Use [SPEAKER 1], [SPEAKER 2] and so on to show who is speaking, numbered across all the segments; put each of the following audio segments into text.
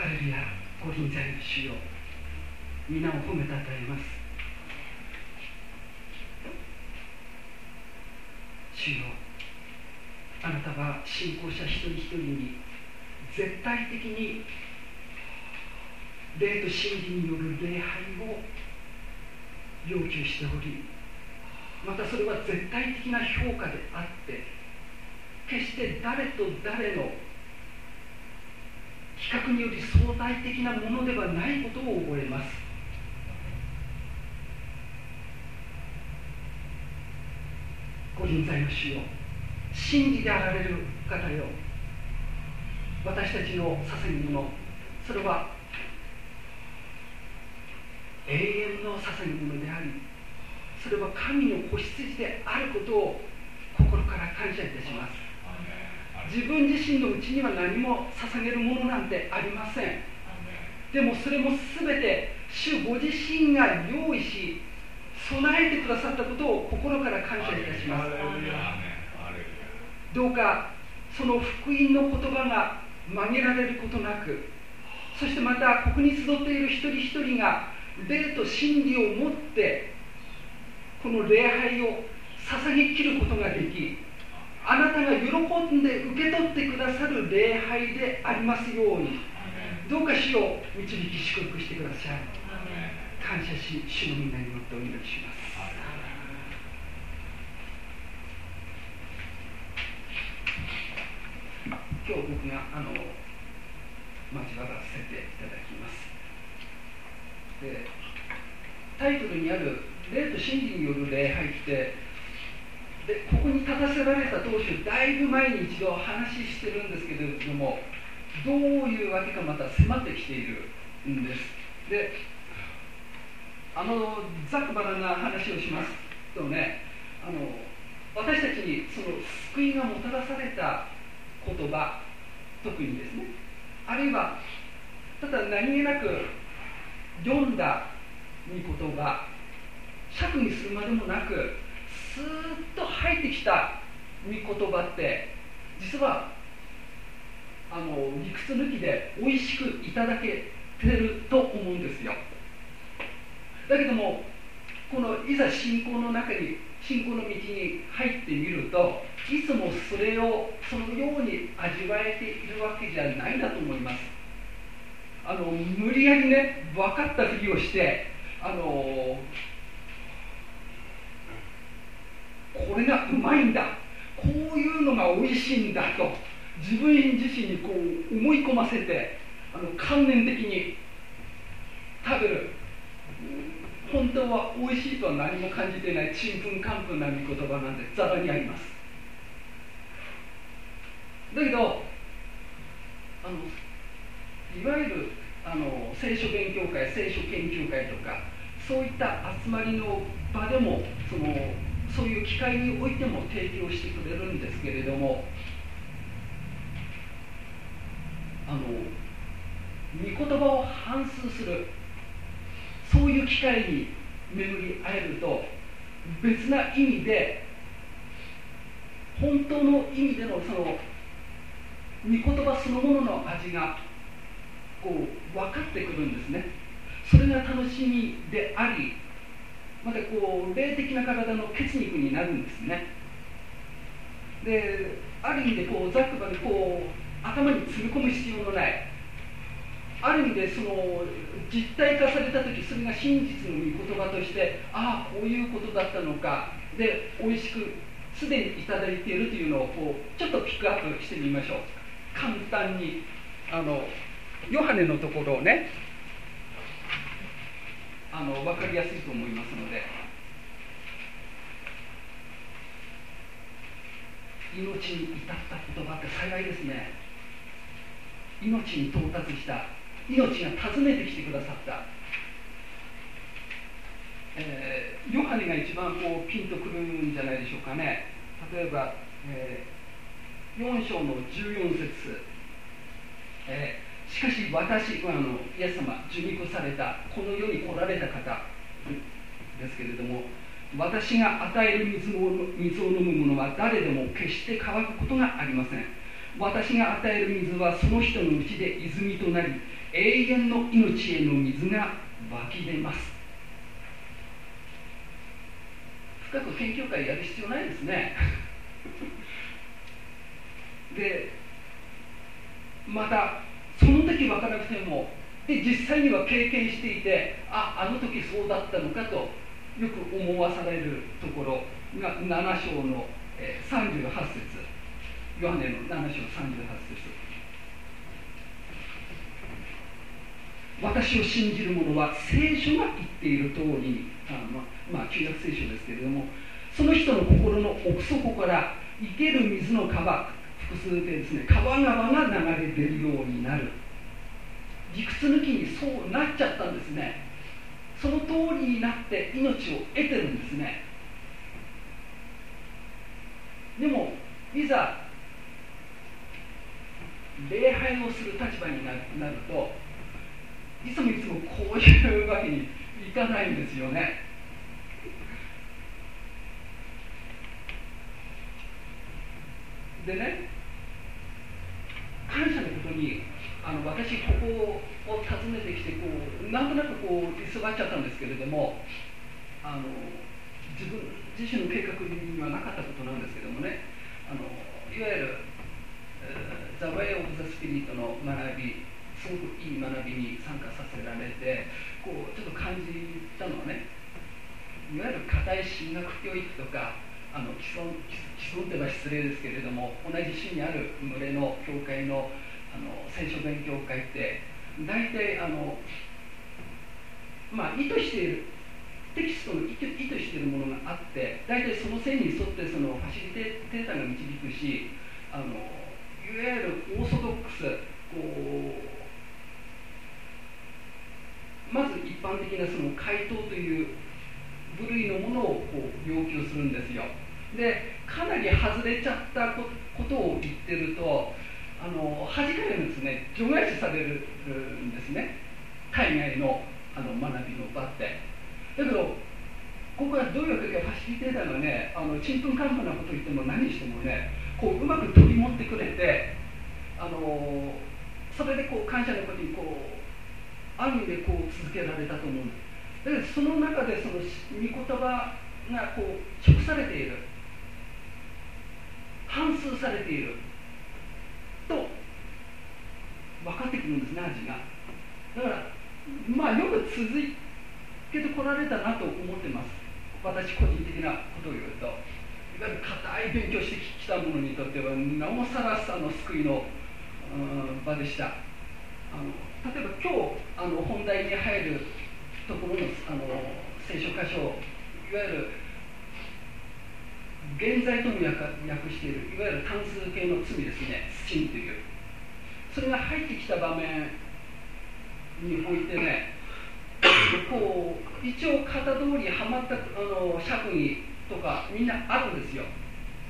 [SPEAKER 1] ハレルヤご臨在の主よ皆を褒めたたえます。主よ。あなたは信仰者一人一人に絶対的に霊と真理による礼拝を要求しておりまたそれは絶対的な評価であって決して誰と誰の比較により相対的なものではないことを覚えます。ご臨在の主よ。真理であられる方よ。私たちの捧げ物。それは永遠の捧げ物でありそれは神の子羊であることを心から感謝いたします。自分自身のうちには何も捧げるものなんてありません。でもそれも全て主ご自身が用意し備えてくださったことを心から感謝いたします。どうかその福音の言葉が曲げられることなくそしてまたここに集っている一人一人が霊と真理を持ってこの礼拝を捧げきることができあなたが喜んで受け取ってくださる礼拝でありますようにどうか主を導き祝福してください。感謝し主のみんなによってお祈りします。今日僕があの交わらせていただきます。でタイトルにある「霊と真理による礼拝」ってでここに立たせられた当初だいぶ前に一度話してるんですけれどもどういうわけかまた迫ってきているんです。であのざくばらな話をしますとねあの私たちにその救いがもたらされた言葉特にですねあるいはただ何気なく読んだ御言葉釈にするまでもなくスーッと入ってきた御言葉って実はあの理屈抜きで美味しくいただけてると思うんですよ。だけどもこのいざ信仰の中に信仰の道に入ってみるといつもそれをそのように味わえているわけじゃないなと思います。あの無理やりね分かったふりをしてあのこれがうまいんだ。こういうのが美味しいんだと自分自身にこう思い込ませてあの観念的に食べる。本当は美味しいとは何も感じていないちんぷんかんぷんな見言葉なんてざらにあります。だけどあのいわゆるあの聖書勉強会聖書研究会とかそういった集まりの場でもそのそういう機会においても提供してくれるんですけれどもあの御言葉を反芻するそういう機会に巡り会えると別な意味で本当の意味でのその御言葉そのものの味がこう分かってくるんですね。それが楽しみでありまたこう霊的な体の血肉になるんですね。である意味でこうざっくばにこう頭に詰め込む必要のない。ある意味でその実体化された時それが真実の御言葉としてああこういうことだったのか。で美味しくすでにいただいているというのをこうちょっとピックアップしてみましょう。簡単にあのヨハネのところをねあの分かりやすいと思いますので。命に至った言葉って幸いですね。命に到達した。命が訪ねてきてくださった、えー、ヨハネが一番こうピンとくるんじゃないでしょうかね。例えば、えー、4章の14節、えー、しかし私はあのイエス様受肉されたこの世に来られた方ですけれども私が与える水を水を飲む者は誰でも決して乾くことがありません。私が与える水はその人のうちで泉となり永遠の命への水が湧き出ます。深く研究会やる必要ないですね。でまたその時分からなくてもで実際には経験していてああの時そうだったのかとよく思わされるところが7章の、え38節。ヨハネの7章38節。私を信じる者は聖書が言っている通りにあの、まあ、旧約聖書ですけれどもその人の心の奥底から生ける水の川複数でですね。川川が流れ出るようになる。理屈抜きにそうなっちゃったんですね。その通りになって命を得てるんですね。でもいざ礼拝をする立場になるといつもいつもこういうわけにいかないんですよね。でね感謝のことにあの私ここを訪ねてきてこうなんとなくこう居座っちゃったんですけれどもあの自分自身の計画にはなかったことなんですけどもねあのいわゆる「ザ・ウェイ・オブ・ザ・スピリット」の学びすごくいい学びに参加させられてこうちょっと感じたのはねいわゆる硬い進学教育とかあの既存既存というのは失礼ですけれども同じ市にある群れの教会のあの聖書勉強会って大体あのまあ意図しているテキストの意図意図しているものがあって大体その線に沿ってそのファシリテーターが導くしあのいわゆるオーソドックスこうまず一般的なその回答という部類のものをこう要求するんですよ。でかなり外れちゃったことを言ってるとあの弾かれるんですね。除外視されるんですね。海外の。あの学びの場って。だけどここはどういうわけかファシリテーターがねあのちんぷんかんぷんなこと言っても何してもねこううまく取り持ってくれてあのそれでこう感謝のことにこうある意味でこう続けられたと思う。んですその中でその御言葉がこう食されている。反数されている。と分かってくるんですね味が。だからまあよく続けてこられたなと思ってます。私個人的なことを言うと。いわゆる硬い勉強してきた者にとってはなおさらさの救いの場でした。あの例えば今日あの本題に入るところのあの聖書箇所いわゆる現在とも訳しているいわゆる単数形の罪ですね。sin という。それが入ってきた場面においてねこう一応型通りはまったあの釈義とかみんなあるんですよ。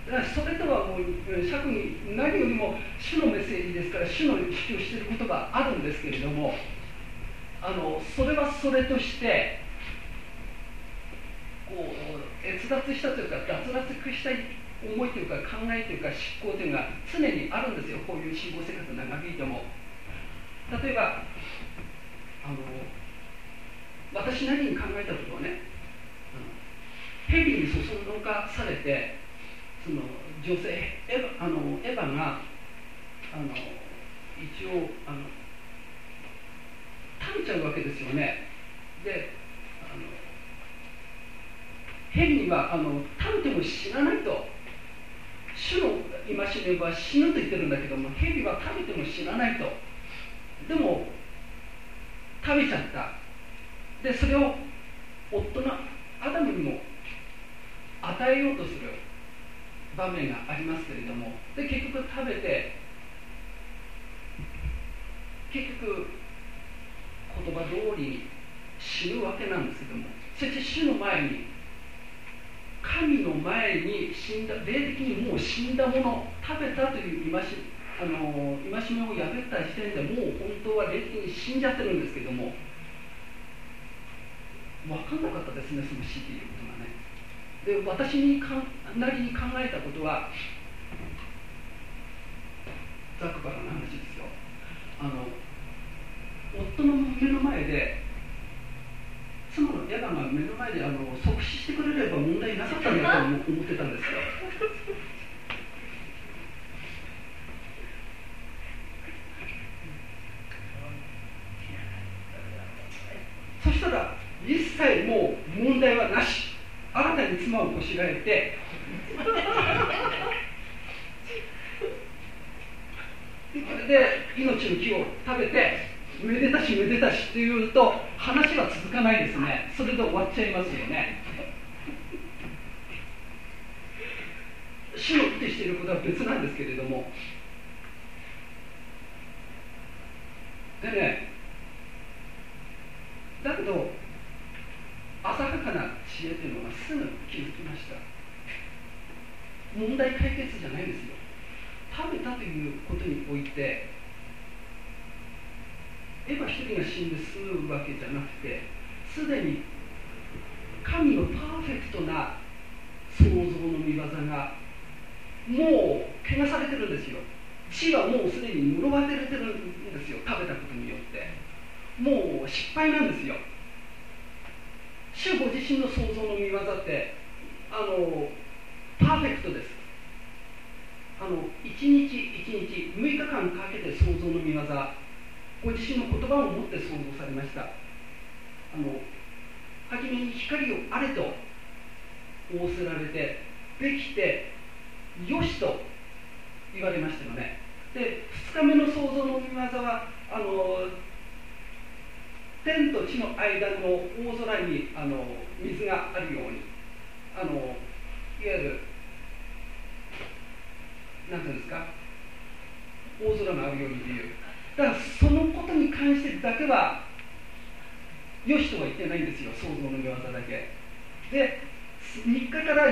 [SPEAKER 1] だからそれとはもう釈義何よりも主のメッセージですから主の主張していることがあるんですけれどもあのそれはそれとしてこう閲脱したというか脱落したい思いというか考えというか執行というのが常にあるんですよ。こういう信仰生活長引いても。例えばあの私なりに考えたことはね蛇にそそのかされてその女性エヴァあのエヴァがあの一応あの食べちゃうわけですよね。であの蛇にはあの食べても死なないと。主の戒めは死ぬと言ってるんだけども蛇は食べても死なないと。でも食べちゃった。でそれを夫のアダムにも与えようとする場面がありますけれども。で結局食べて結局言葉通りに死ぬわけなんですけども。そして死の前に神の前に死んだ霊的にもう死んだもの食べたという戒あの戒めを破った時点でもう本当は霊的に死んじゃってるんですけども分かんなかったですねその死っていうことがね。で私にかなりに考えたことはざくばらの話ですよ。あの夫の目の前で妻のエヴァが目の前であの即死してくれれば問題なかったんだと思ってたんですよそしたら一切もう問題はなし新たに妻をこしらえてで命の木を食べてめでたしめでたしっていうと話は続かないですねそ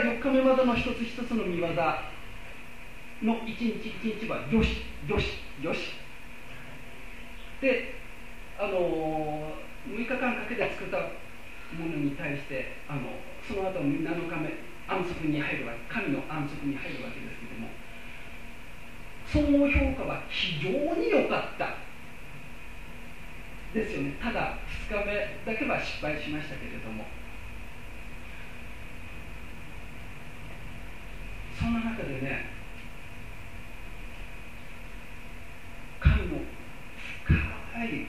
[SPEAKER 1] 6日目までの一つ一つの見業の一日一日はよしよし。よしであの、6日間かけて作ったものに対してあのその後7日目安息に入るわけ神の安息に入るわけですけどもその評価は非常に良かった。ですよね。ただ2日目だけは失敗しましたけれどもそんな中でね神の深い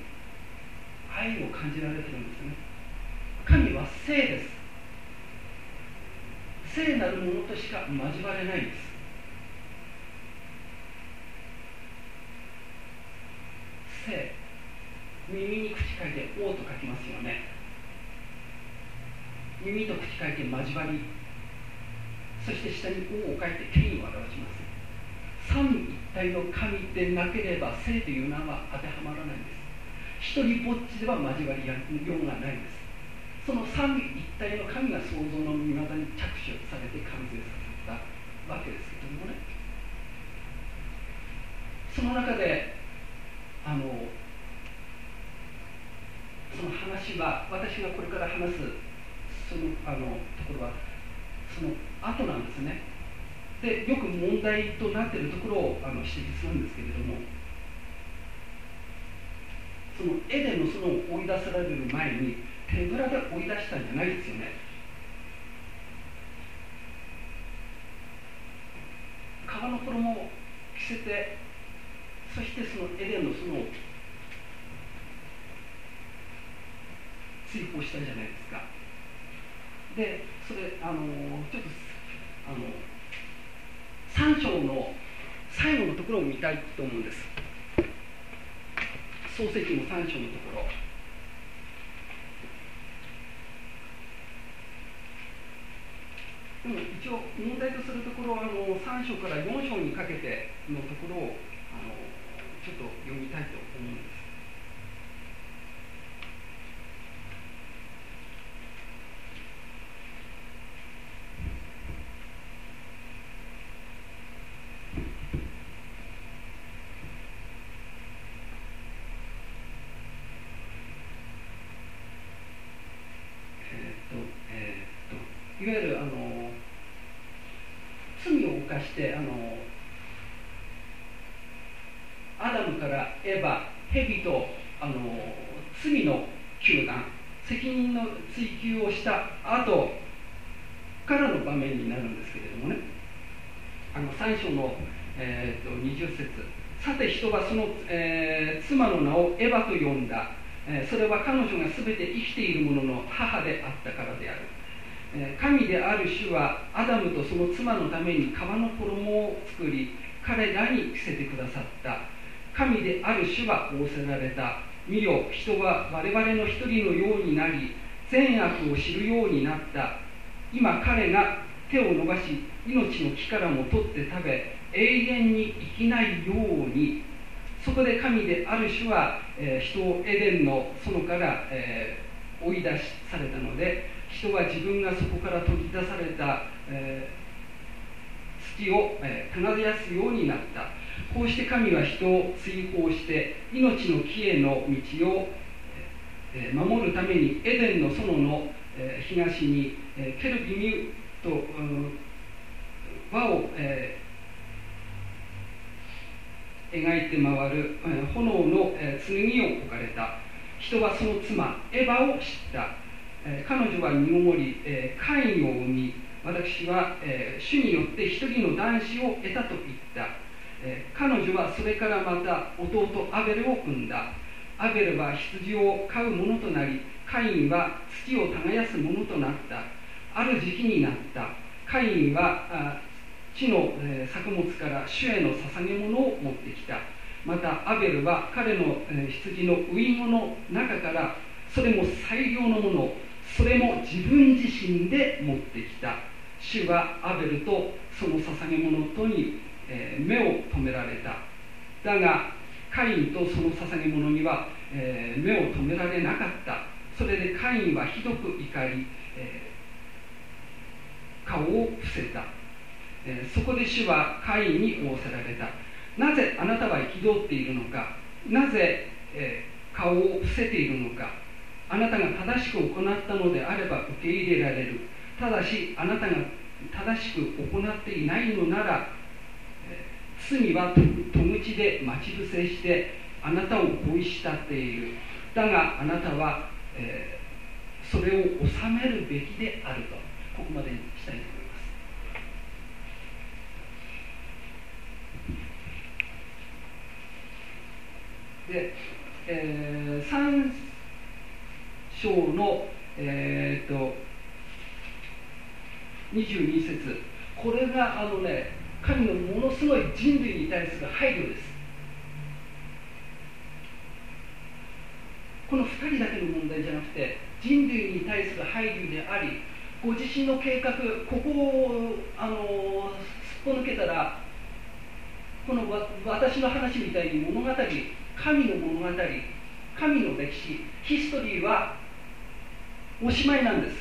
[SPEAKER 1] 愛を感じられてるんですね。神は聖です。聖なるものとしか交われないんです。聖。耳に口書いて「王」と書きますよね。耳と口書いて交わり。そして下に「王」を書いて権威を表します。三位一体の神でなければ聖という名は当てはまらないんです。一人ぼっちでは交わりようがないんです。その三位一体の神が創造の御業に着手されて完成させたわけですけどもね。その中であのその話は私がこれから話すそのあのところはその後なんですね。でよく問題となっているところをあの指摘するんですけれどもそのエデンの園を追い出される前に手ぶらで追い出したんじゃないですよね。革の衣を着せてそしてそのエデンの園を追放したじゃないですか。でそれあのちょっとあの3章の最後のところを見たいと思うんです。創世記の3章のところ。でも一応問題とするところはあの3章から4章にかけてのところをあのちょっと読みたいと思うんですいわゆるあの罪を犯してあの蛇とあの罪の糾弾責任の追及をした後からの場面になるんですけれどもねあの3章の、えーと、20節さて人はその、えー、妻の名をエヴァと呼んだ、えー、それは彼女が全て生きている者のの母であったからである、神である主はアダムとその妻のために皮の衣を作り彼らに着せてくださった。神である主は仰せられた。見よ人は我々の一人のようになり善悪を知るようになった。今彼が手を伸ばし命の木からも取って食べ永遠に生きないように。そこで神である種は、えー、人をエデンの園から、えー、追い出しされたので人は自分がそこから取り出された、えー、土を、えー、耕すようになった。こうして神は人を追放して命の木への道を、えー、守るためにエデンの園の、えー、東に、えー、ケルビミュと、うん、輪を、えー、描いて回る、炎の、えー、剣を置かれた。人はその妻エヴァを知った、彼女は身ごもり、カインを生み私は、主によって一人の男子を得たと言った、彼女はそれからまた弟アベルを産んだ。アベルは羊を飼う者となりカインは土を耕す者となった。ある時期になった。カインは地の、え、作物から主への捧げ物を持ってきた。またアベルは彼の、えー、羊のウイゴの中からそれも最良のものそれも自分自身で持ってきた。主はアベルとその捧げ物とに、え、目を留められた。だがカインとその捧げ物には、え、目を留められなかった。それでカインはひどく怒り、顔を伏せた。え、そこで主はカインに仰せられた。なぜあなたは憤っているのか？なぜ、え、顔を伏せているのか？あなたが正しく行ったのであれば受け入れられる。ただしあなたが正しく行っていないのなら、罪は戸口で待ち伏せしてあなたを恋したっている。だがあなたは、えー、それを収めるべきであると。ここまでにしたいと思います。で、えー、3章の、えー、っと22節。これがあのね神のものすごい人類に対する配慮です。この2人だけの問題じゃなくて人類に対する配慮でありご自身の計画ここをあのすっぽ抜けたらこの私の話みたいに物語神の物語神の歴史ヒストリーはおしまいなんです。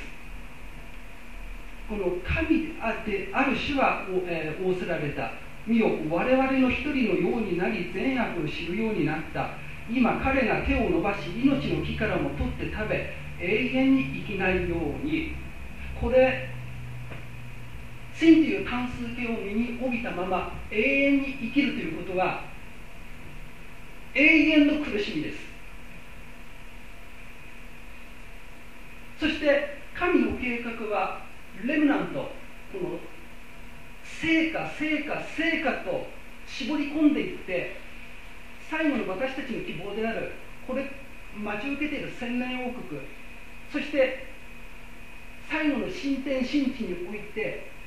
[SPEAKER 1] この神である種は、え、仰せられた。見よ我々の一人のようになり善悪を知るようになった。今彼が手を伸ばし命の木からも取って食べ永遠に生きないように。これ真という単数形を身に帯びたまま永遠に生きるということは永遠の苦しみです。そして神の計画はレムナントこの成果成果成果と絞り込んでいって最後の私たちの希望であるこれ待ち受けている千年王国そして最後の新天新地において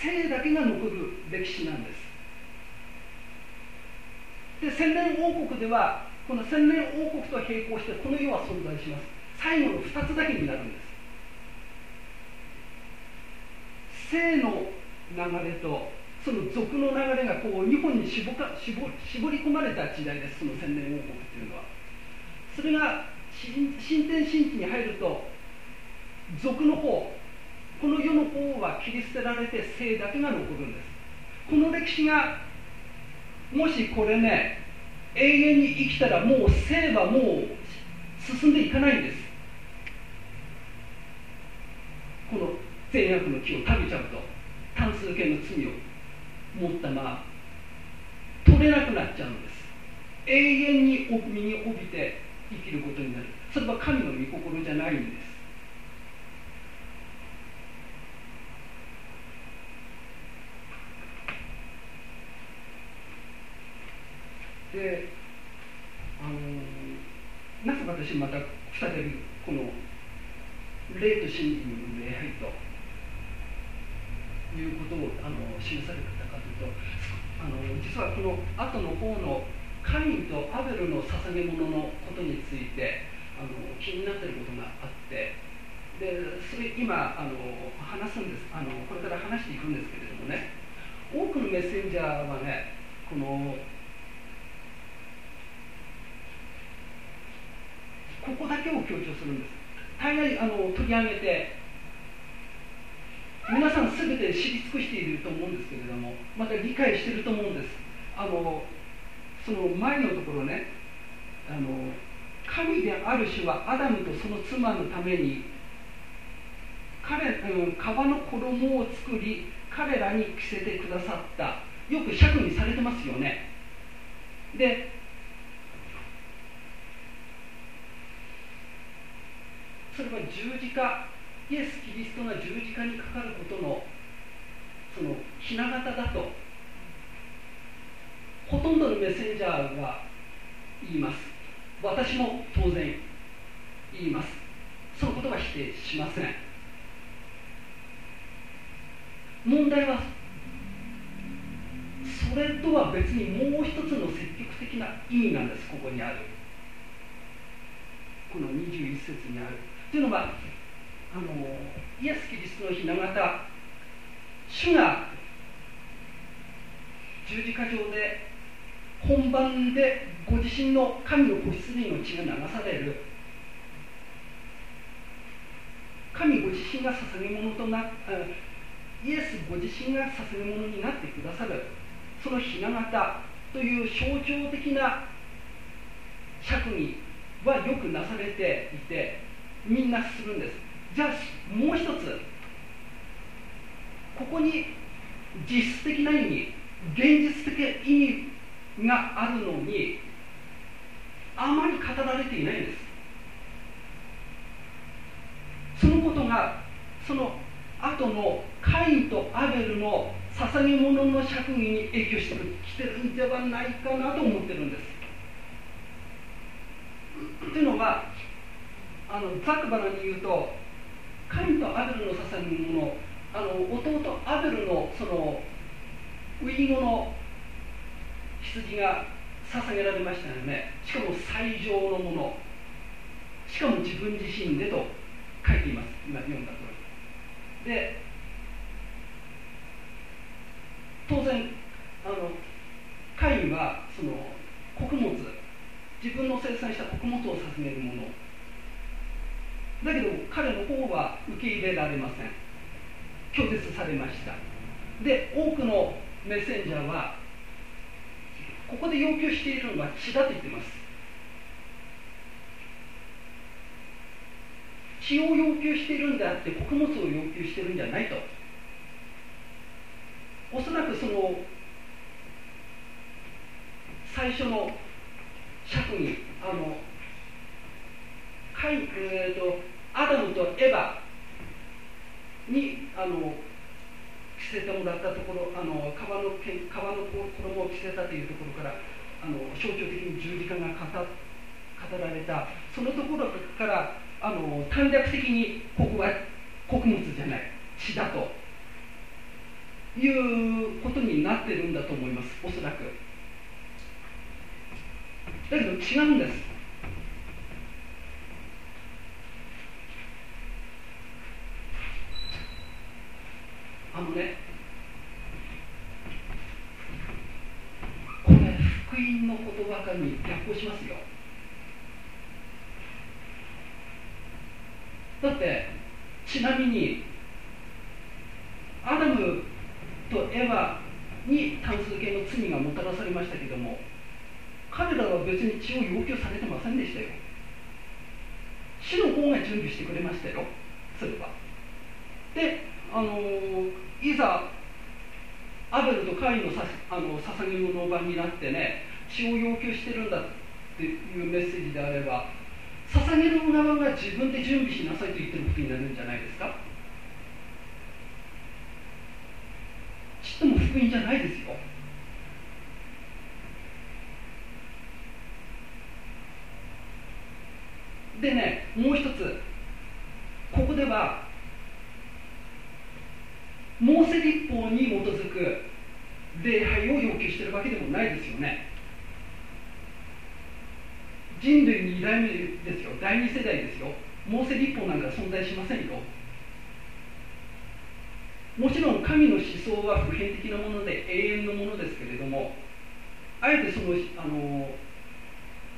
[SPEAKER 1] 生だけが残る歴史なんです。で千年王国ではこの千年王国と並行してこの世は存在します。最後の2つだけになるんです。生の流れとその俗の流れがこう日本に絞か絞絞り込まれた時代ですその千年王国っていうのは。それが新天新地に入ると俗の方この世の方は切り捨てられて生だけが残るんです。この歴史がもしこれね永遠に生きたらもう生はもう進んでいかないんです。この善悪の木を食べちゃうと単数形の罪を持ったまま取れなくなっちゃうんです。永遠に身に帯びて生きることになる。それは神の御心じゃないんです。であのなぜ私また再びこの霊と真理による礼拝ということをあの示されたかというとあの実はこの後の方のカインとアベルの捧げ物のことについてあの気になっていることがあってでそれ今あの話すんです。あのこれから話していくんですけれどもね多くのメッセンジャーはねこのここだけを強調するんです。大概あの取り上げて皆さん全て知り尽くしていると思うんですけれどもまた理解していると思うんです。あのその前のところねあの神である種はアダムとその妻のために彼、うん、皮の衣を作り彼らに着せてくださった。よく釈にされてますよね。でそれは十字架イエス・キリストが十字架にかかることのそのひな形だとほとんどのメッセンジャーが言います。私も当然言います。そのことは否定しません。問題はそれとは別にもう一つの積極的な意味なんです。ここにある。この21節にある。というのはあのイエス・キリストのひな形主が十字架上で本番でご自身の神の子羊の血が流される。神ご自身が捧げ物となイエスご自身が捧げ物になってくださる。そのひな形という象徴的な釈義はよくなされていてみんなするんですじゃあもう一つここに実質的な意味現実的意味があるのにあまり語られていないんですそのことがその後のカインとアベルの捧げ物の釈義に影響してきてるんではないかなと思ってるんです。というのはあのざくばらに言うとカインとアベルの捧げ物あの弟アベルのそのウイゴの羊が捧げられましたよね。しかも最上のもの。しかも自分自身でと書いています。今読んだ通り。で当然あのカインはその穀物自分の生産した穀物を捧げるもの。だけど彼の方は受け入れられません。拒絶されました。で多くのメッセンジャーはここで要求しているのは血だと言ってます。血を要求しているんであって穀物を要求しているんじゃないと。おそらくその最初の釈にあの、えーとアダムとエヴァにあの着せてもらったところあの川の川の衣を着せたというところからあの象徴的に十字架が語語られた。そのところからあの短絡的にここは穀物じゃない血だと。いうことになってるんだと思いますおそらく。だけど違うんですあのねこれ福音界に逆行しますよ。だってちなみにアダムとエヴァに単数形の罪がもたらされましたけども彼らは別に血を要求されてませんでしたよ死の方が準備してくれましたよそれはであのを要求してるんだっていうメッセージであれば捧げる側が自分で準備しなさいと言ってることになるんじゃないですかちっとも福音じゃないですよでねもう一つここではモーセ立法に基づく礼拝を要求しているわけでもないですよね人類2代目ですよ第2世代ですよモーセ立法なんか存在しませんよ。もちろん神の思想は普遍的なもので永遠のものですけれどもあえてそのあの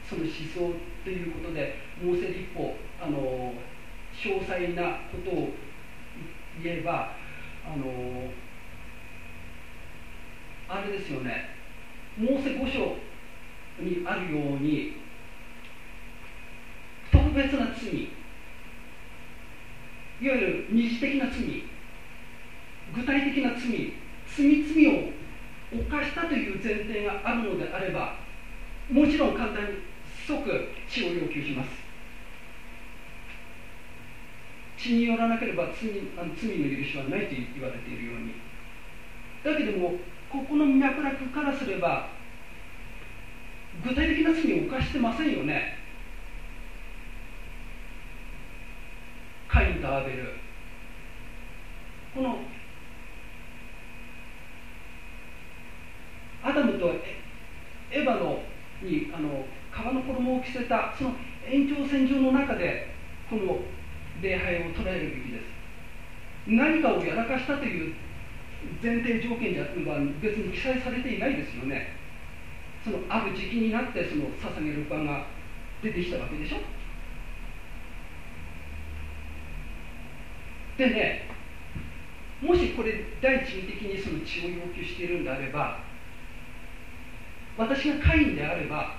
[SPEAKER 1] その思想ということでモーセ立法あの詳細なことを言えばあのあれですよね。モーセ五章にあるように特別な罪いわゆる二次的な罪具体的な罪罪罪を犯したという前提があるのであればもちろん簡単に即死を要求します。血によらなければ罪あの罪の許しはないと言われているように。だけどもここの脈絡からすれば具体的な罪を犯してませんよね。カインとアーベルこのアダムとエヴァのにあの皮の衣を着せたその延長線上の中でこの礼拝を捉えるべきです。何かをやらかしたという前提条件じゃは別に記載されていないですよね。そのある時期になってその捧げる場が出てきたわけでしょ。でねもしこれ第一義的にその血を要求しているんであれば私が会員であれば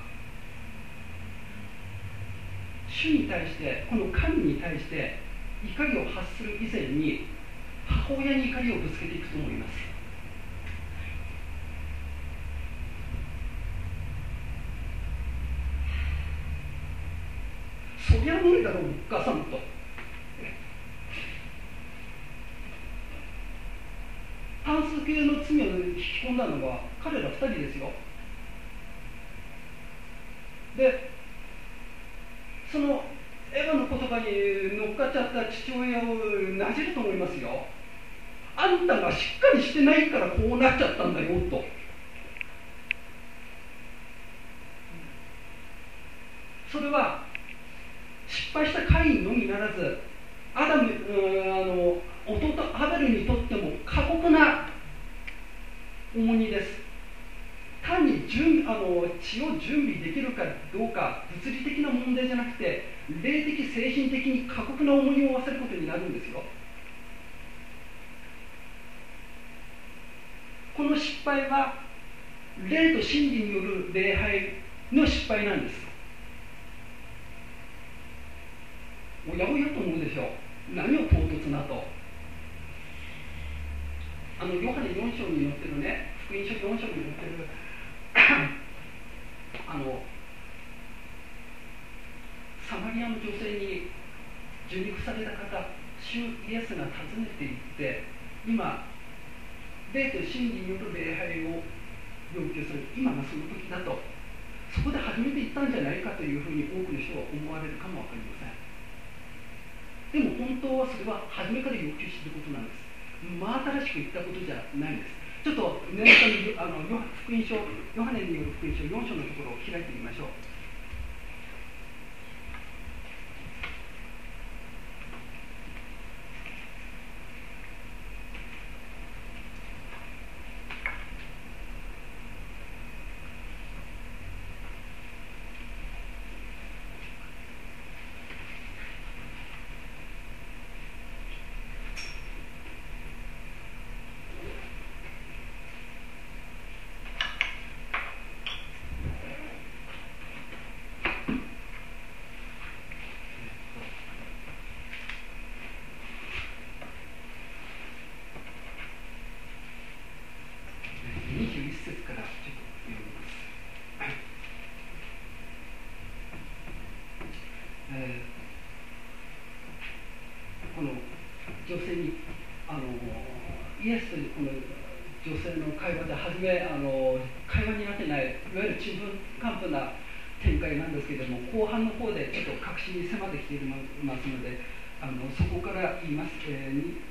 [SPEAKER 1] 主に対してこの神に対して怒りを発する以前に母親に怒りをぶつけていくと思います。そりゃ無理だろうお母さんと単数形の罪を引き込んだのは彼ら2人ですよ。でそのエヴァの言葉に乗っかっちゃった父親をなじると思いますよ。あんたがしっかりしてないからこうなっちゃったんだよとそれは失敗したカインのみならずアダムあの弟アベルにとっても過酷な重荷です単に準あの血を準備できるかどうか物理的な問題じゃなくて霊的精神的に過酷な重荷を負わせることになるんですよ。この失敗は霊と真理による礼拝の失敗なんです。おやおやと思うでしょう。何を唐突なと。あのヨハネ4章に載ってるね福音書4章に載ってるのサマリアの女性に受肉された方主イエスが訪ねていって今霊と真理による礼拝を要求する。今がその時だと。そこで初めて言ったんじゃないかというふうに多くの人は思われるかも分かりません。でも本当はそれは初めから要求していることなんです。真新しく言ったことじゃないんです。ちょっと念のためあの福音書ヨハネによる福音書4章のところを開いてみましょう。ます、えー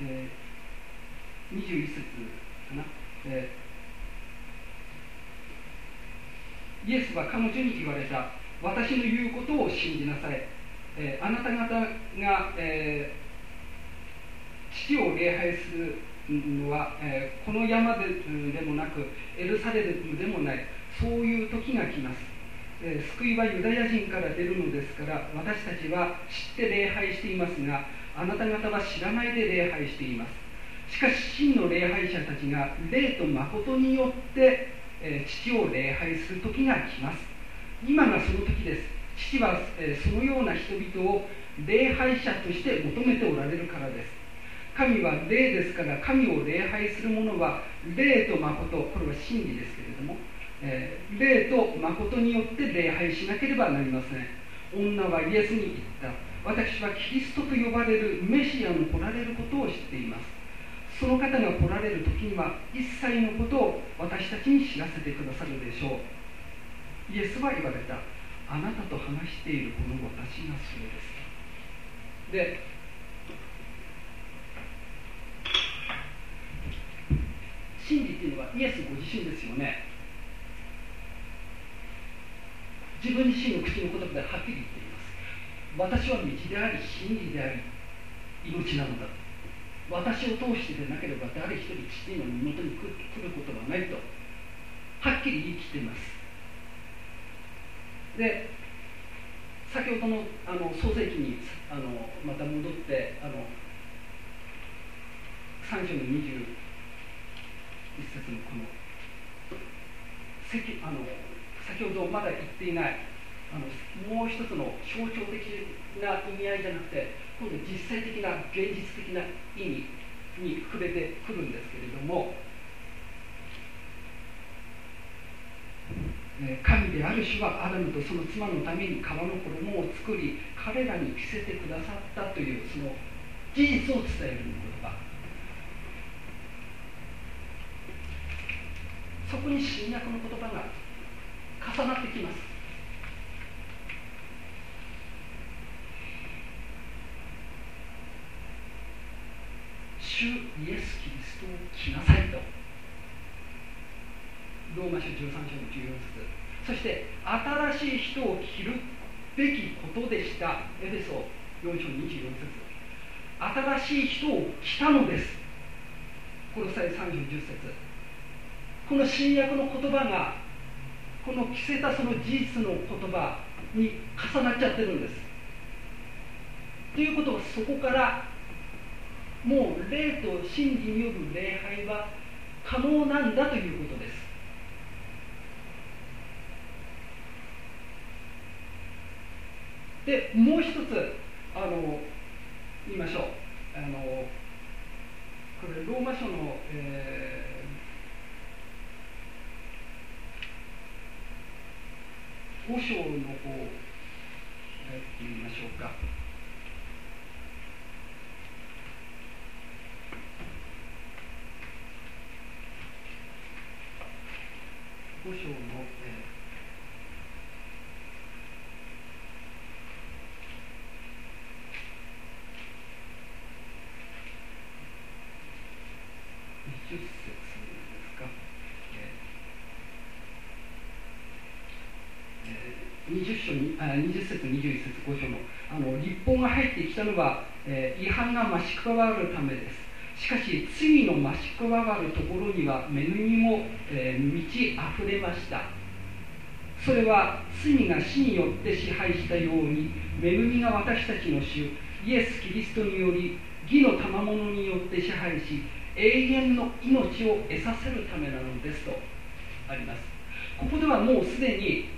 [SPEAKER 1] えー、21節かな、えー、イエスは彼女に言われた。私の言うことを信じなさい、えー、あなた方が、え、父を礼拝するのは、え、この山ででもなくエルサレムでもない。そういう時が来ます、えー、救いはユダヤ人から出るのですから私たちは知って礼拝していますがあなた方は知らないで礼拝しています。しかし真の礼拝者たちが霊と誠によって、えー、父を礼拝する時が来ます。今がその時です。父は、えー、そのような人々を礼拝者として求めておられるからです。神は霊ですから神を礼拝する者は霊と誠これは真理ですけれども、えー、霊と誠によって礼拝しなければなりません。女はイエスに言った。私はキリストと呼ばれるメシアの来られることを知っています。その方が来られる時には一切のことを私たちに知らせてくださるでしょう。イエスは言われた。あなたと話しているこの私がそうです。で真理っていうのはイエスご自身ですよね。自分自身の口の言葉ではっきり言っています。私は道であり真理であり命なのだ。私を通してでなければ誰一人父の身元に来ることはないとはっきり言い切っています。で先ほどのあの創世記にあのまた戻ってあの3章の20一節のこのあの先ほどまだ言っていないあのもう一つの象徴的な意味合いじゃなくて今度実際的な現実的な意味に触れてくるんですけれども神である主はアダムとその妻のために川の衣を作り彼らに着せてくださったというその事実を伝える言葉そこに新約の言葉が重なってきます。主イエス・キリストを着なさいと。ローマ書13章の14節。そして新しい人を着るべきことでした。エフェソ4章24節。新しい人を着たのです。この際3章10節。この新約の言葉がこの着せたその事実の言葉に重なっちゃってるんです。ということはそこからもう霊と真理による礼拝は可能なんだということです。でもう一つあの言いましょうあのこれローマ書の、えー五章の方、えってみましょうか。五章の、えー、20節20章20節21節5章のあの立法が入ってきたのは、えー、違反が増し加わるためです。しかし罪の増し加わるところには恵みも、えー、満ち溢れました。それは罪が死によって支配したように恵みが私たちの主イエス・キリストにより義の賜物によって支配し永遠の命を得させるためなのですとあります。ここではもうすでに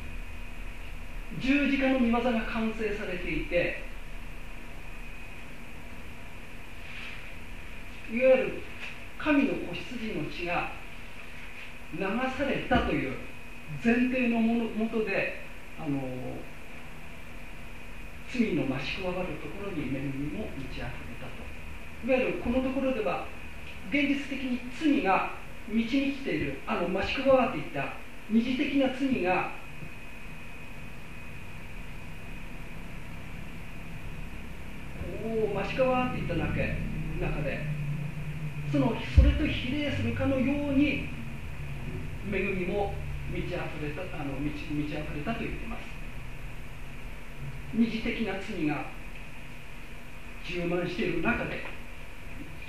[SPEAKER 1] 十字架の御業が完成されていていわゆる神の子羊の血が流されたという前提のものもとであの罪の増し加わるところに恵みも満ち溢れたと。いわゆるこのところでは現実的に罪が満ち満ちているあの増し加わっていった二次的な罪がこう増し加わっていった中で。そのそれと比例するかのように恵みも満ち溢れたあの満ち満ち溢れたと言ってます。二次的な罪が充満している中で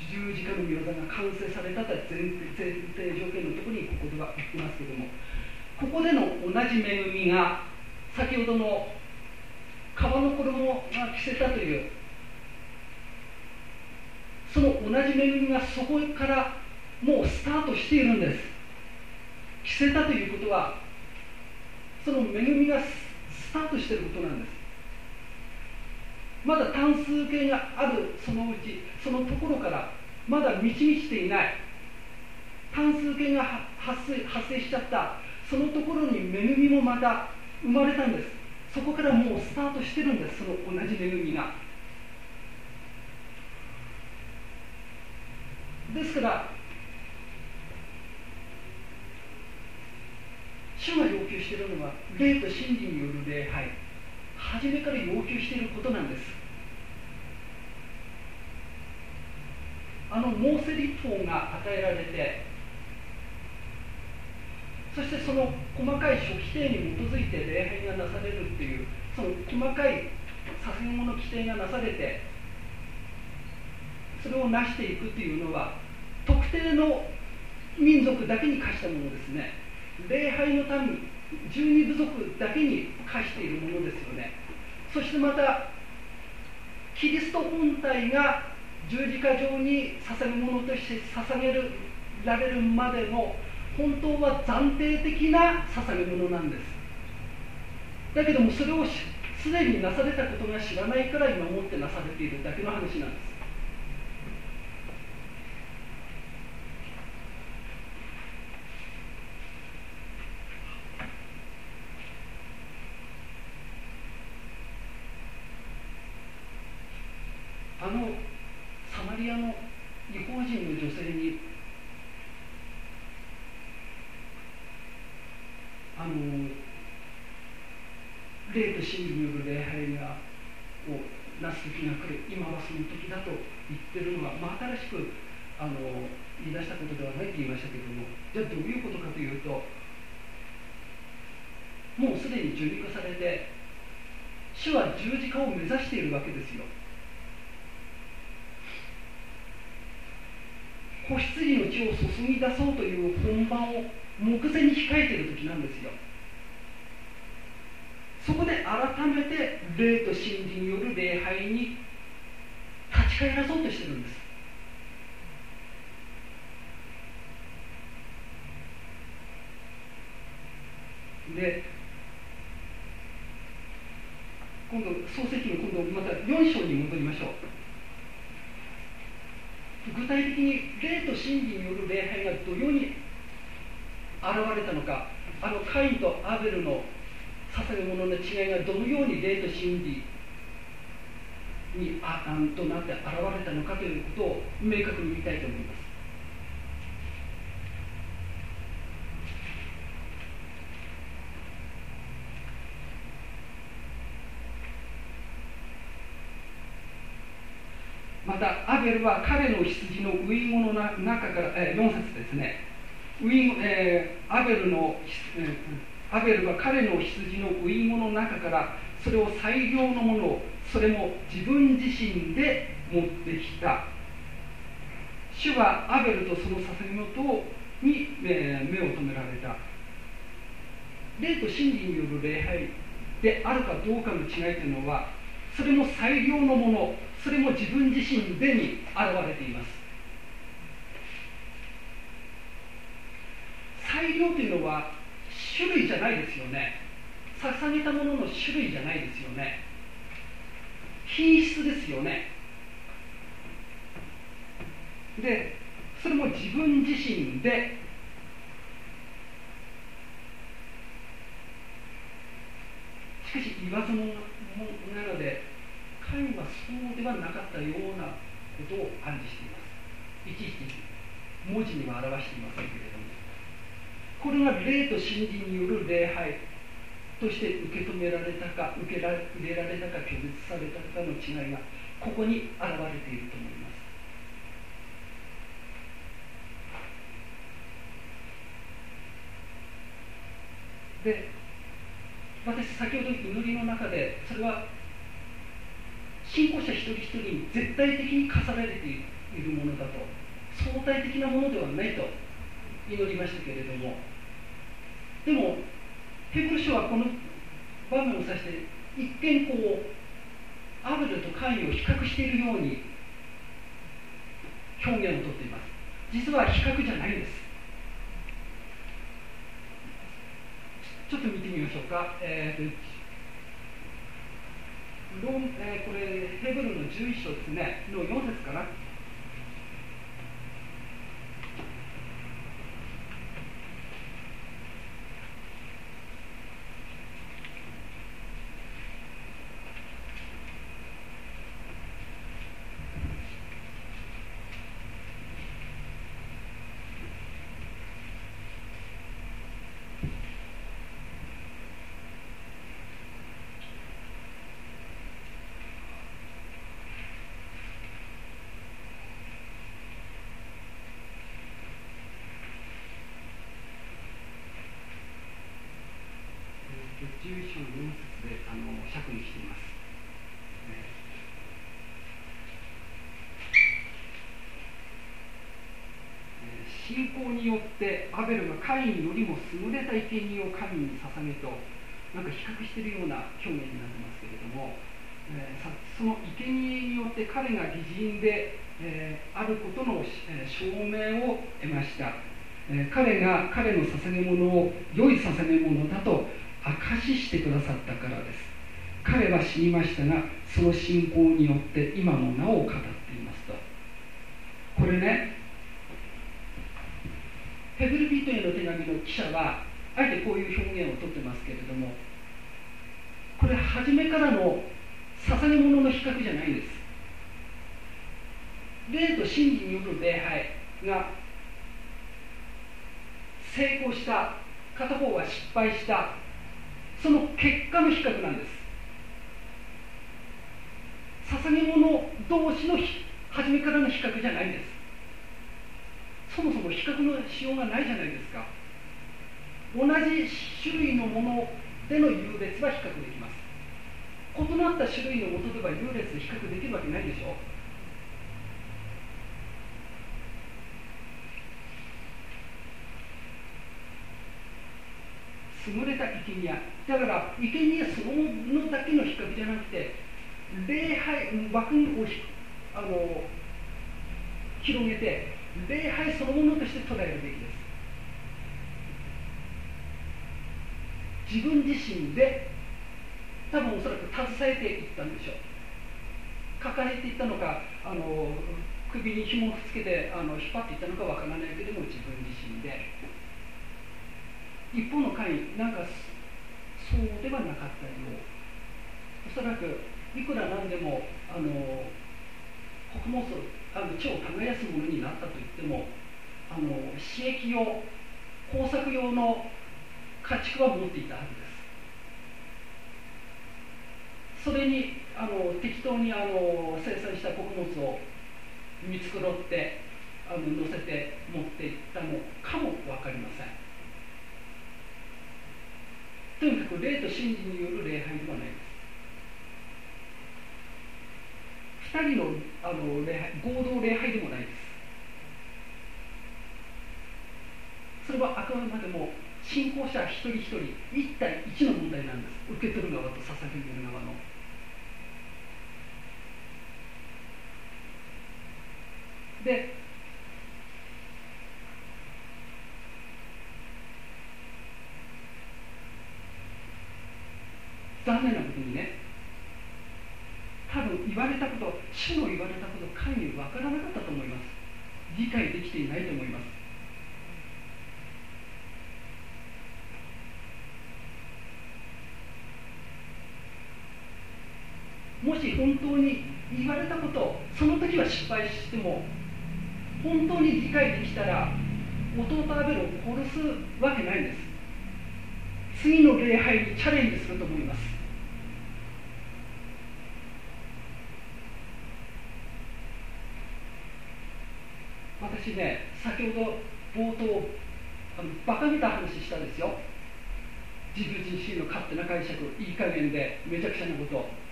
[SPEAKER 1] 十字架の御業が完成されたと前提条件のところにここでは言ってますけどもここでの同じ恵みが先ほどの川の衣が着せたというその同じ恵みがそこからもうスタートしているんです。着せたということはその恵みがスタートしていることなんです。まだ単数形があるそのうちそのところからまだ満ち満ちていない。単数形が発生発生しちゃった。そのところに恵みもまた生まれたんです。そこからもうスタートしてるんです。その同じ恵みが。ですから主が要求しているのは霊と真理による礼拝。初めから要求していることなんです。あのモーセ立法が与えられてそしてその細かい初規定に基づいて礼拝がなされるっていうその細かい捧げ物規定がなされてそれを成していくっていうのは定の民族だけに課したものですね。礼拝の民十二部族だけに課しているものですよね。そしてまたキリスト本体が十字架上に捧げ物として捧げられるまでの本当は暫定的な捧げ物なんです。だけどもそれをすでになされたことが知らないから今もってなされているだけの話なんです。み出そうという本番を目前に控えている時なんですよ。そこで改めて霊と真理による礼拝に立ち返らそうとしてるんです。で今度創世記の今度また4章に戻りましょう。具体的に霊と真理による礼拝がどのように現れたのかあのカインとアベルの捧げ物の違いがどのように霊と真理にあとなって現れたのかということを明確に言いたいと思います。またアベルは彼の羊の遺言の中から、え、4節ですね。遺、えー、アベルの、え、アベルは彼の羊の遺言の中からそれを最良のものをそれも自分自身で持ってきた。主はアベルとその捧げ物に、え、目を留められた。霊と真理による礼拝であるかどうかの違いというのはそれも最良のものそれも自分自身でに現れています。裁量というのは種類じゃないですよね。捧げたものの種類じゃないですよね。品質ですよね。でそれも自分自身でしかし言わずもなのでカインはそうではなかったようなことを暗示しています。いちいち文字には表していませんけれどもこれが霊と真理による礼拝として受け止められたか受けられ入れられたか拒絶されたかの違いがここに現れていると思います。で私先ほど祈りの中でそれは信仰者一人一人に絶対的に課されているものだと相対的なものではないと祈りましたけれども。でもヘブル書はこの場面を指して一見こうアブルとカインを比較しているように表現をとっています。実は比較じゃないんです。ちょっと見てみましょうか、えーロえー、これヘブルの11章ですねの4節かな信仰によってアベルがカインよりも優れた生贄を神に捧げとなんか比較しているような表現になってますけれども、えー、その生贄によって彼が義人で、えー、あることの、えー、証明を得ました、え彼が彼の捧げ物を良い捧げ物だと証ししてくださったからです。彼は死にましたがその信仰によって今もなお語っていますと。これねヘブルビートへの手紙の記者はあえてこういう表現をとってますけれどもこれ初めからの捧げ物の比較じゃないんです。霊と真理による礼拝が成功した片方は失敗したその結果の比較なんです。捧げ物同士の初めからの比較じゃないんです。そもそも比較のしようがないじゃないですか。同じ種類のものでの優劣は比較できます。異なった種類のもとでは優劣比較できるわけないでしょ。優れた生贄。だから生贄そのものだけの比較じゃなくて礼拝枠をあの広げて礼拝そのものとして捉えるべきです。自分自身で多分おそらく携えていったんでしょう。抱えていったのかあの首に紐をつけてあの引っ張っていったのかわからないけれども自分自身で。一方の会なんかそうではなかったよう。おそらくいくらなんでもあの穀物あの地を耕すものになったといってもあの刺激用工作用の家畜は持っていたはずです。それにあの適当にあの生産した穀物を見繕ってあの乗せて持っていったのかも分かりません。とにかく霊と真理による礼拝ではないです。2人のあの礼拝合同礼拝でもないです。それはあくまでも信仰者一人一人一対一の問題なんです。受け取る側と捧げる側の。で残念なことにね多分言われたこと主の言われたこと神に分からなかったと思います理解できていないと思いますもし本当に言われたことその時は失敗しても本当に理解できたら弟アベルを殺すわけないんです。次の礼拝にチャレンジすると思います。私ね先ほど冒頭あのバカげた話したんですよ。自分自身の勝手な解釈いい加減でめちゃくちゃなこと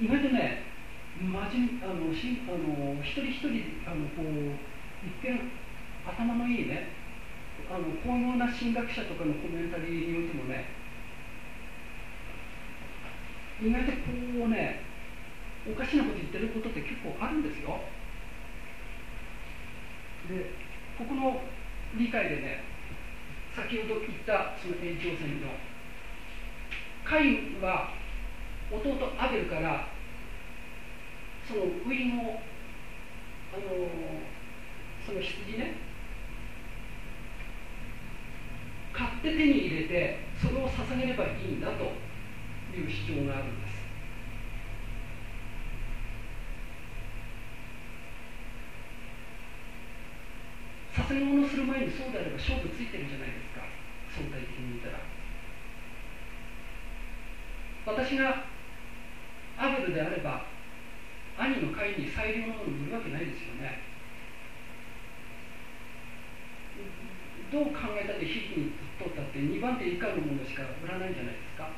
[SPEAKER 1] 意外とねまじあのしあの一人一人あのこう一見頭のいいねあの巧妙な神学者とかのコメンタリーによってもね意外とこうねおかしなこと言ってることって結構あるんですよ。でここの理解でね先ほど言ったその延長線のカインは弟アベルからそのウインをあのその羊ね買って手に入れてそれを捧げればいいんだという主張があるんです。捧げ物する前にそうであれば勝負ついてるじゃないですか。相対的に見たら。私がアベルであれば兄の会に最良のものを売るわけないですよね。どう考えたってひいに取ったって2番手以下のものしか売らないじゃないですか。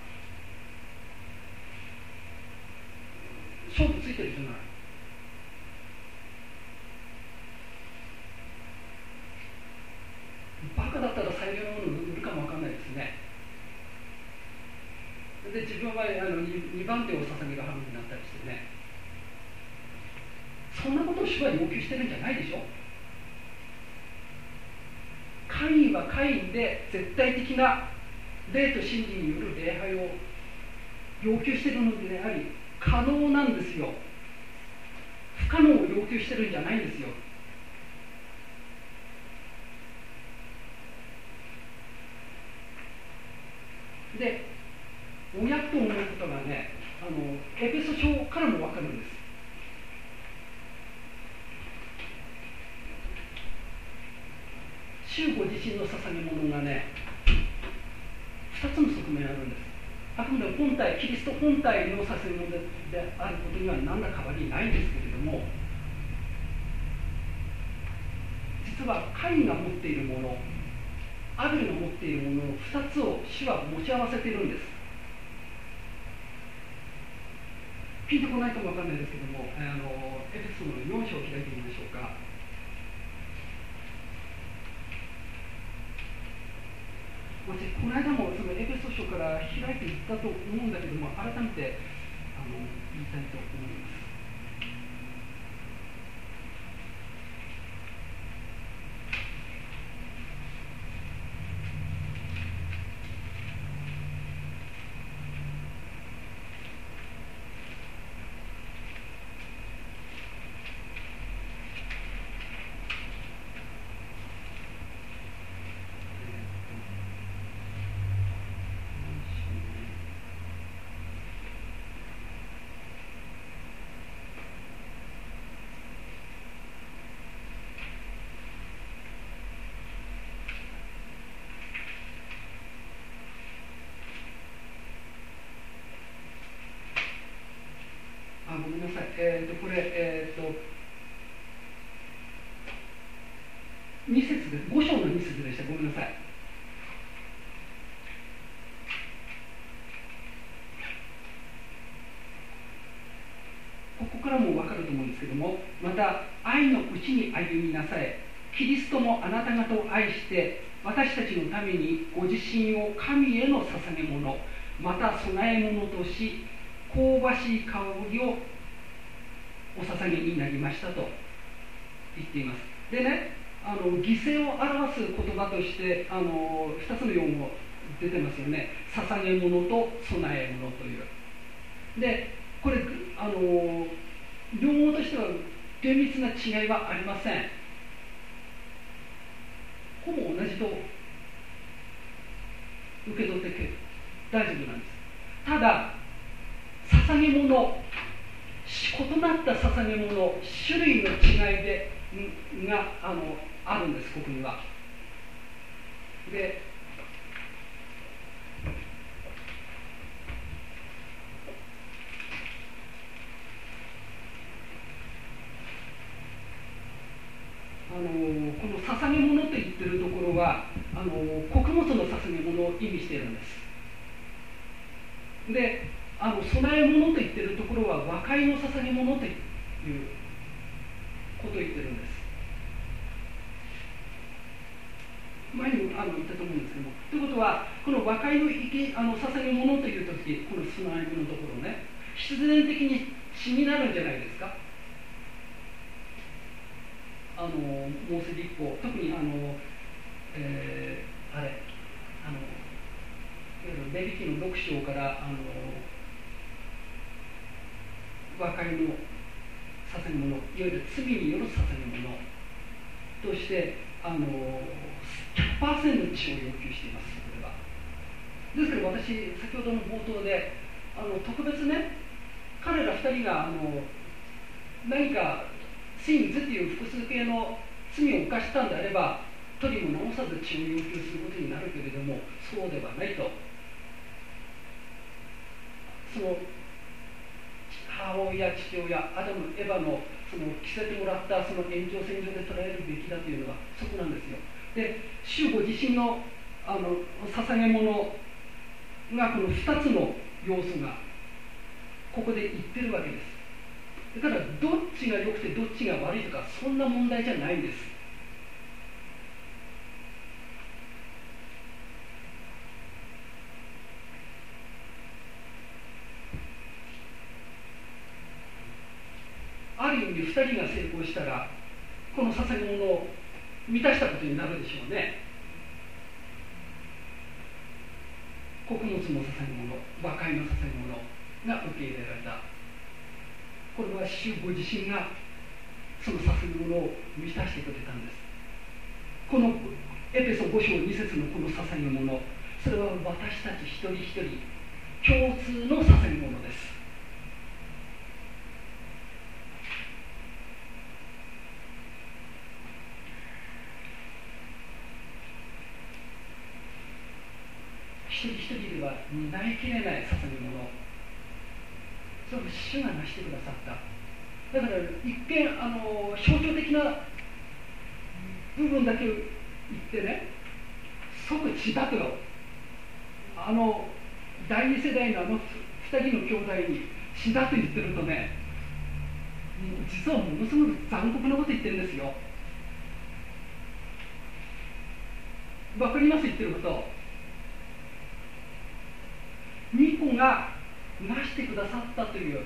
[SPEAKER 1] 勝負ついてるじゃないバカだったら最良のものを売るかもわかんないですねで自分はあの 2, 2番手を捧げる羽目になったりしてねそんなことを主は要求してるんじゃないでしょカインはカインで絶対的な霊と真理による礼拝を要求しているのであり可能なんですよ。不可能を要求してるんじゃないんですよ。親と思うことがねあのエペソ書からも分かるんです主ご自身の捧げ物がね2つの側面あるんですあくまでも本体キリスト本体の捧げ物であることには何ら変わりないんですけれども実はカインが持っているものアベルが持っているものの2つを主は持ち合わせているんです。ピンとこないかもわかんないですけどもあのエペソの4章を開いてみましょうか私この間もそのエペソ書からだと思うんだけども改めてあの言いたいと思いますあごめんなさい、えーと、これ、えーと、2節で5章の2節でした、ごめんなさい。ここからも分かると思うんですけども、また、愛のうちに歩みなさい。キリストもあなた方を愛して、私たちのためにご自身を神への捧げ物、また供え物とし、香ばしい香りをお捧げになりましたと言っていますでねあの犠牲を表す言葉としてあの2つの用語出てますよね。捧げ物と供え物という。でこれあの用語としては厳密な違いはありませんほぼ同じと受け取って大丈夫なんですただ捧げ物異なった捧げ物種類の違いでがあのあるんですここには。であのこの捧げ物と言ってるところはあの穀物の捧げ物を意味しているんですであの供え物と言ってるところは和解の捧げ物ということを言ってるんです。前にもあの言ったと思うんですけどもということはこの和解のいきあの捧げ物という時この供え物のところね必然的に血になるんじゃないですか。あのモーセ立法特にあの、えー、あれあのいレビキの6章からあの和解の捧げ物いわゆる罪による捧げ物としてあの100%の血を要求していますこれは。ですけど私先ほどの冒頭であの特別ね彼ら2人があの何か真図という複数形の罪を犯したんであれば取りも直さず血を要求することになるけれどもそうではないと。その母親父親アダムエヴァのその着せてもらったその延長線上で捉えるべきだというのはそこなんですよ。で主ご自身のあの捧げ物がこの2つの要素がここで言ってるわけです。だからどっちが良くてどっちが悪いとかそんな問題じゃないんです。ある意味2人が成功したらこの捧げ物を満たしたことになるでしょうね。穀物の捧げ物和解の捧げ物が受け入れられた。これは主ご自身がその捧げ物を満たしてくれたんです。このエペソ5章2節のこの捧げ物それは私たち一人一人共通の捧げ物です一人一人では担いきれない捧げ物それを主が成してくださった。だから一見あの象徴的な部分だけ言ってね。即血だとあの第二世代のあの2人の兄弟に血だと言ってるとね実はものすごく残酷なこと言ってるんですよ。わかります言ってること巫女がなしてくださったという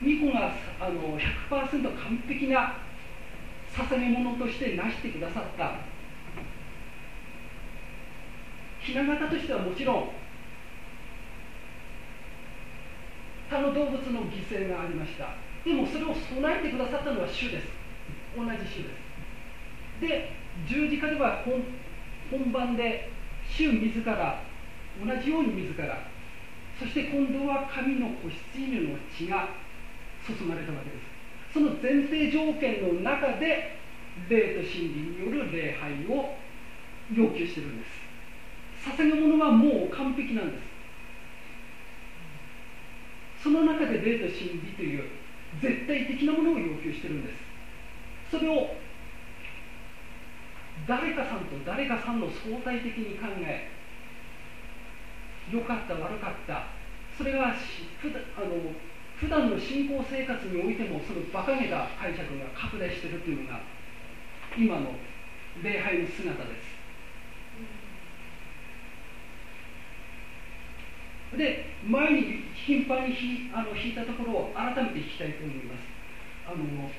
[SPEAKER 1] 巫女があの100%完璧な捧げ物としてなしてくださった。雛形としてはもちろん他の動物の犠牲がありました。でもそれを備えてくださったのは主です。同じ主です。で十字架では本番で主自ら同じように自らそして今度は神の子羊の血が注がれたわけです。その前提条件の中で霊と真理による礼拝を要求してるんです。捧げ物はもう完璧なんです。その中で霊と真理という絶対的なものを要求してるんです。それを誰かさんと誰かさんの相対的に考え良かった悪かった。それがふだあの普段の信仰生活においてもその馬鹿げた解釈が拡大しているというのが今の礼拝の姿です。で前に頻繁にひあの弾いたところを改めて弾きたいと思います。あの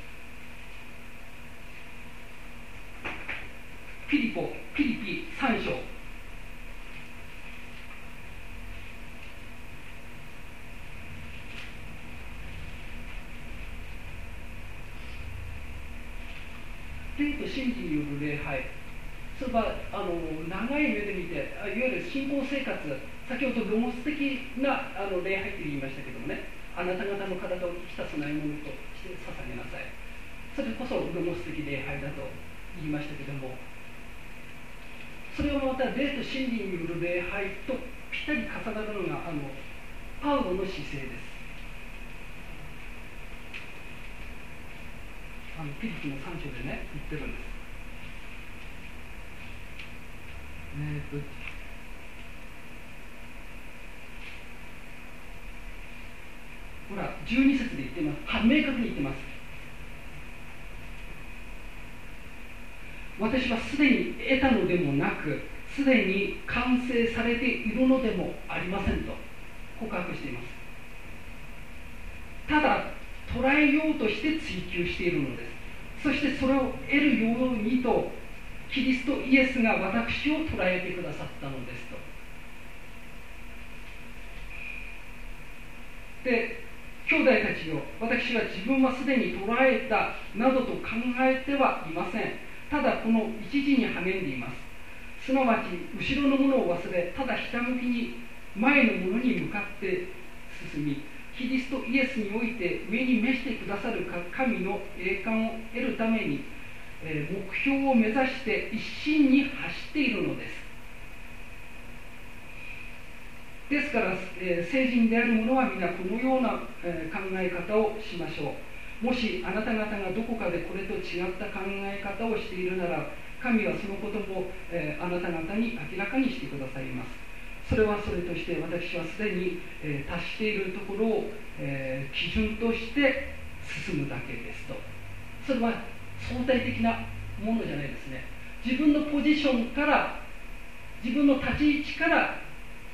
[SPEAKER 1] ピリポピリピ3章霊と真理による礼拝それはあの長い目で見ていわゆる信仰生活先ほどロゴス的なあの礼拝って言いましたけどもね。あなた方の体を生きた供え物として捧げなさい。それこそロゴス的礼拝だと言いましたけども。それをまた霊と真理による礼拝とぴったり重なるのがあのパウロの姿勢です。あのピリピの3章でね言ってるんです。えー、っとほら12節で言ってます。は明確に言ってます。私はすでに得たのでもなくすでに完成されているのでもありませんと告白しています。ただ捉えようとして追求しているのです。そしてそれを得るようにとキリストイエスが私を捉えてくださったのですと。で兄弟たちよ私は自分はすでに捉えたなどと考えてはいません。ただこの一時に励んでいます。すなわち後ろのものを忘れただひたむきに前のものに向かって進みキリストイエスにおいて上に召してくださる神の栄冠を得るために、え、目標を目指して一心に走っているのです。ですから、えー、成人である者は皆このような、え、考え方をしましょう。もしあなた方がどこかでこれと違った考え方をしているなら神はそのことも、え、あなた方に明らかにしてくださいます。それはそれとして私はすでに、え、達しているところを、え、基準として進むだけですと。それは相対的なものじゃないですね。自分のポジションから自分の立ち位置から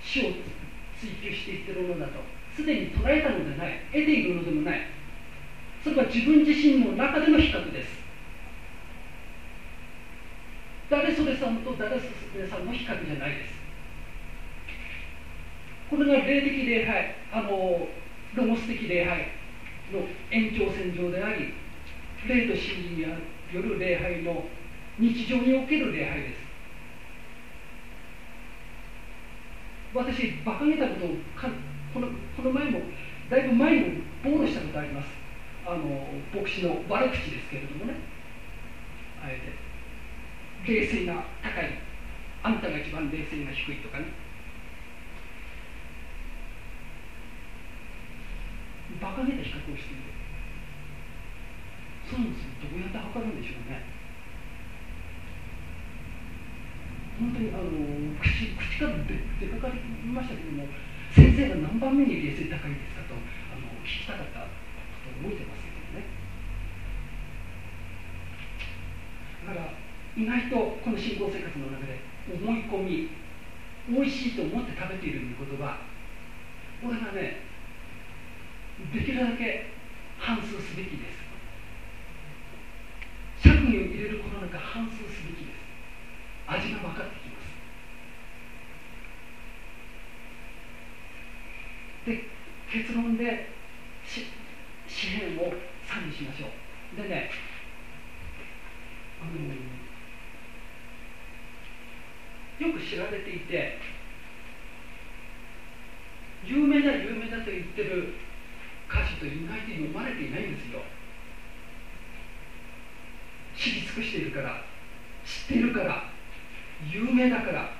[SPEAKER 1] 死を追求していってるものだと。すでに捉えたのでない。得ているのでもない。それは自分自身の中での比較です。誰それさんと誰それさんの比較じゃないです。これが霊的礼拝あのロゴス的礼拝の延長線上であり霊と真理による礼拝の日常における礼拝です。私馬鹿げたことをかこのこの前もだいぶ前に暴露したことあります。あの牧師の悪口ですけれどもね。あえて。冷静な高い。あんたが一番冷静が低いとかね。馬鹿げた比較をしている。そうですどうやって測るんでしょうね。本当にあの口口から出出かかりましたけども先生が何番目に冷静高いですかとあの聞きたかったことを覚えてますけどね。だから意外とこの信仰生活の中で思い込み美味しいと思って食べているということはこれがねできるだけ反数すべきです。釈義を入れることなんか反数すべきです。味が分かってきますで結論で紙幣を賛美しましょう。でねあのよく知られていて有名だ有名だと言ってる歌詞と意外と読まれていないんですよ知りくしているから知っているから有名だから。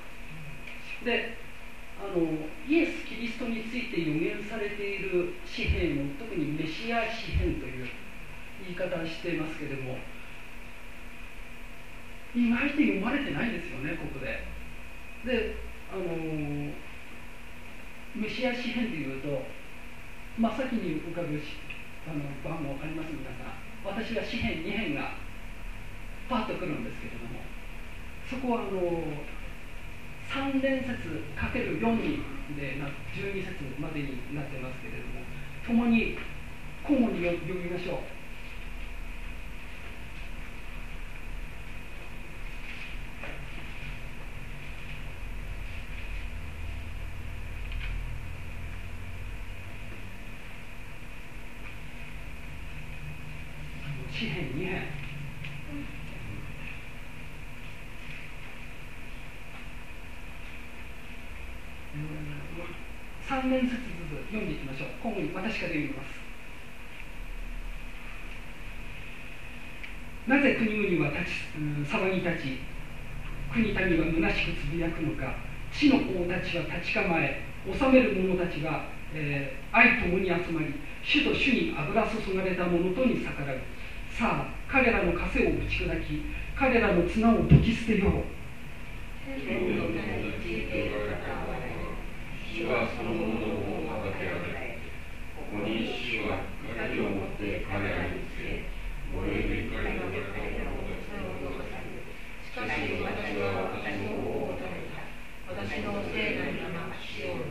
[SPEAKER 1] であのイエス・キリストについて予言されている詩篇を特にメシア詩篇という言い方をしていますけれども意外と読まれてないですよねここで。であのメシア詩篇でいうと真っ先に浮かぶあの番号あります皆さん。私は詩編2編がパッとくるんですけれどもそこはあの3連節かける4にでな12節までになってますけれども共に交互に読みましょう詩編2編3年ずつずつ読んでいきましょう今後に私から読みますなぜ国々は立ち騒ぎ立ち国民は虚しくつぶやくのか地の王たちは立ち構え治める者たちが、えー、愛ともに集まり主と主に油注がれた者とに逆らう。さあ彼らの枷を打ち砕き彼らの綱を解き捨てよう。主はそのものを畑られここに主は光を持って彼らにつけ燃える光の中をしかし私は私の王を食べた私の聖なる名は主を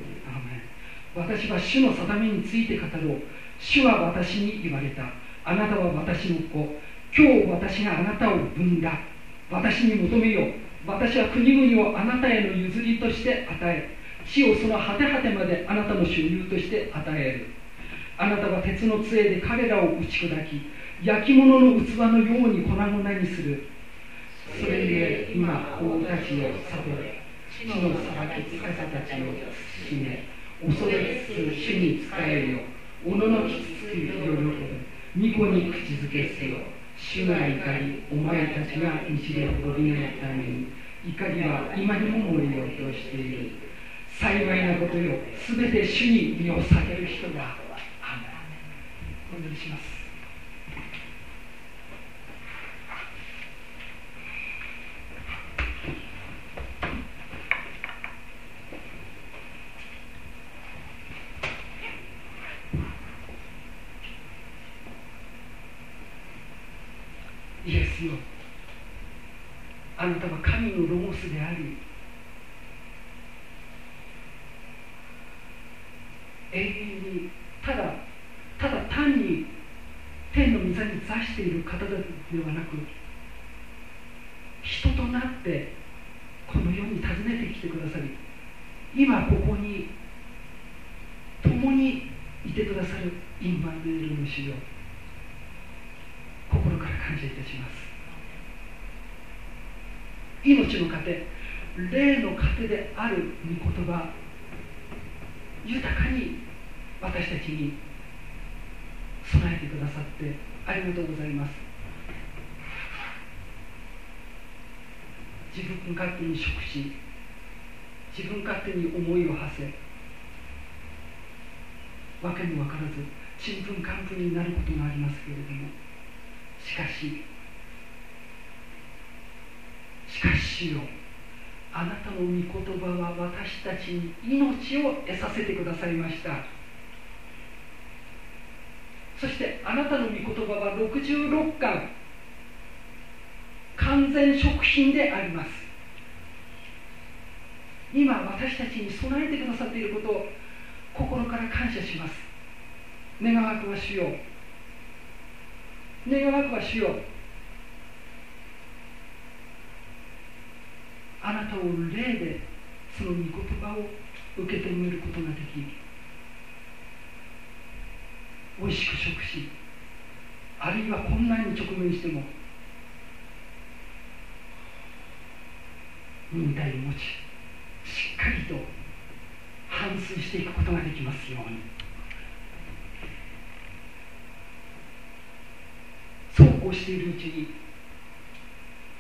[SPEAKER 1] 私は主の定めについて語ろう。主は私に言われた。あなたは私の子。今日私があなたを産んだ。私に求めよう。私は国々をあなたへの譲りとして与え地をその果て果てまであなたの所有として与える。あなたは鉄の杖で彼らを打ち砕き焼き物の器のように粉々にする。それゆえ今王たちを悟れ。地の裁き司たちを慎め。恐れつつ主に仕えるよおののきつつき喜ぶ巫女に口づけせよ。主が怒りお前たちが西で滅びないために怒りは今にも盛りようとしている。幸いなことよ。すべて主に身を避ける人がお願いしますイエスよあなたは神のロゴスであり永遠にただただ単に天の御座に座している方ではなく人となってこの世に訪ねてきてくださり今ここに共にいてくださるインバンデールの主よ。心から感謝いたします。命の糧霊の糧である御言葉豊かに私たちに備えてくださってありがとうございます。自分勝手に食し自分勝手に思いを馳せ訳も分からずちんぷんかんぷんになることがありますけれどもしかししかしよあなたの御言葉は私たちに命を得させてくださいました。そしてあなたの御言葉は66巻。完全食品であります。今私たちに備えてくださっていることを心から感謝します。願わくは主よ。願わくは主よ。あなたを霊でその御言葉を受け止めることができ美味しく食しあるいは困難に直面しても忍耐を持ちしっかりと反芻していくことができますように。そうこうしているうちに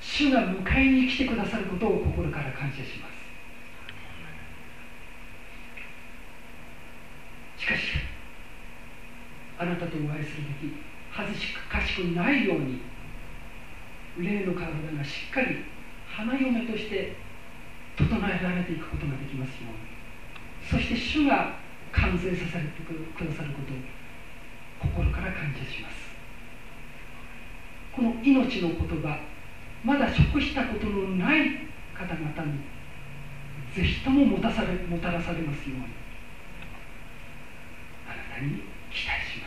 [SPEAKER 1] 主が迎えに来てくださることを心から感謝します。しかしあなたとお会いする時恥ずかしくないように霊の体がしっかり花嫁として整えられていくことができますように。そして主が完成させてくださることを心から感謝します。この命の言葉まだ食したことのない方々にぜひとももたされもたらされますように。あなたに期待します。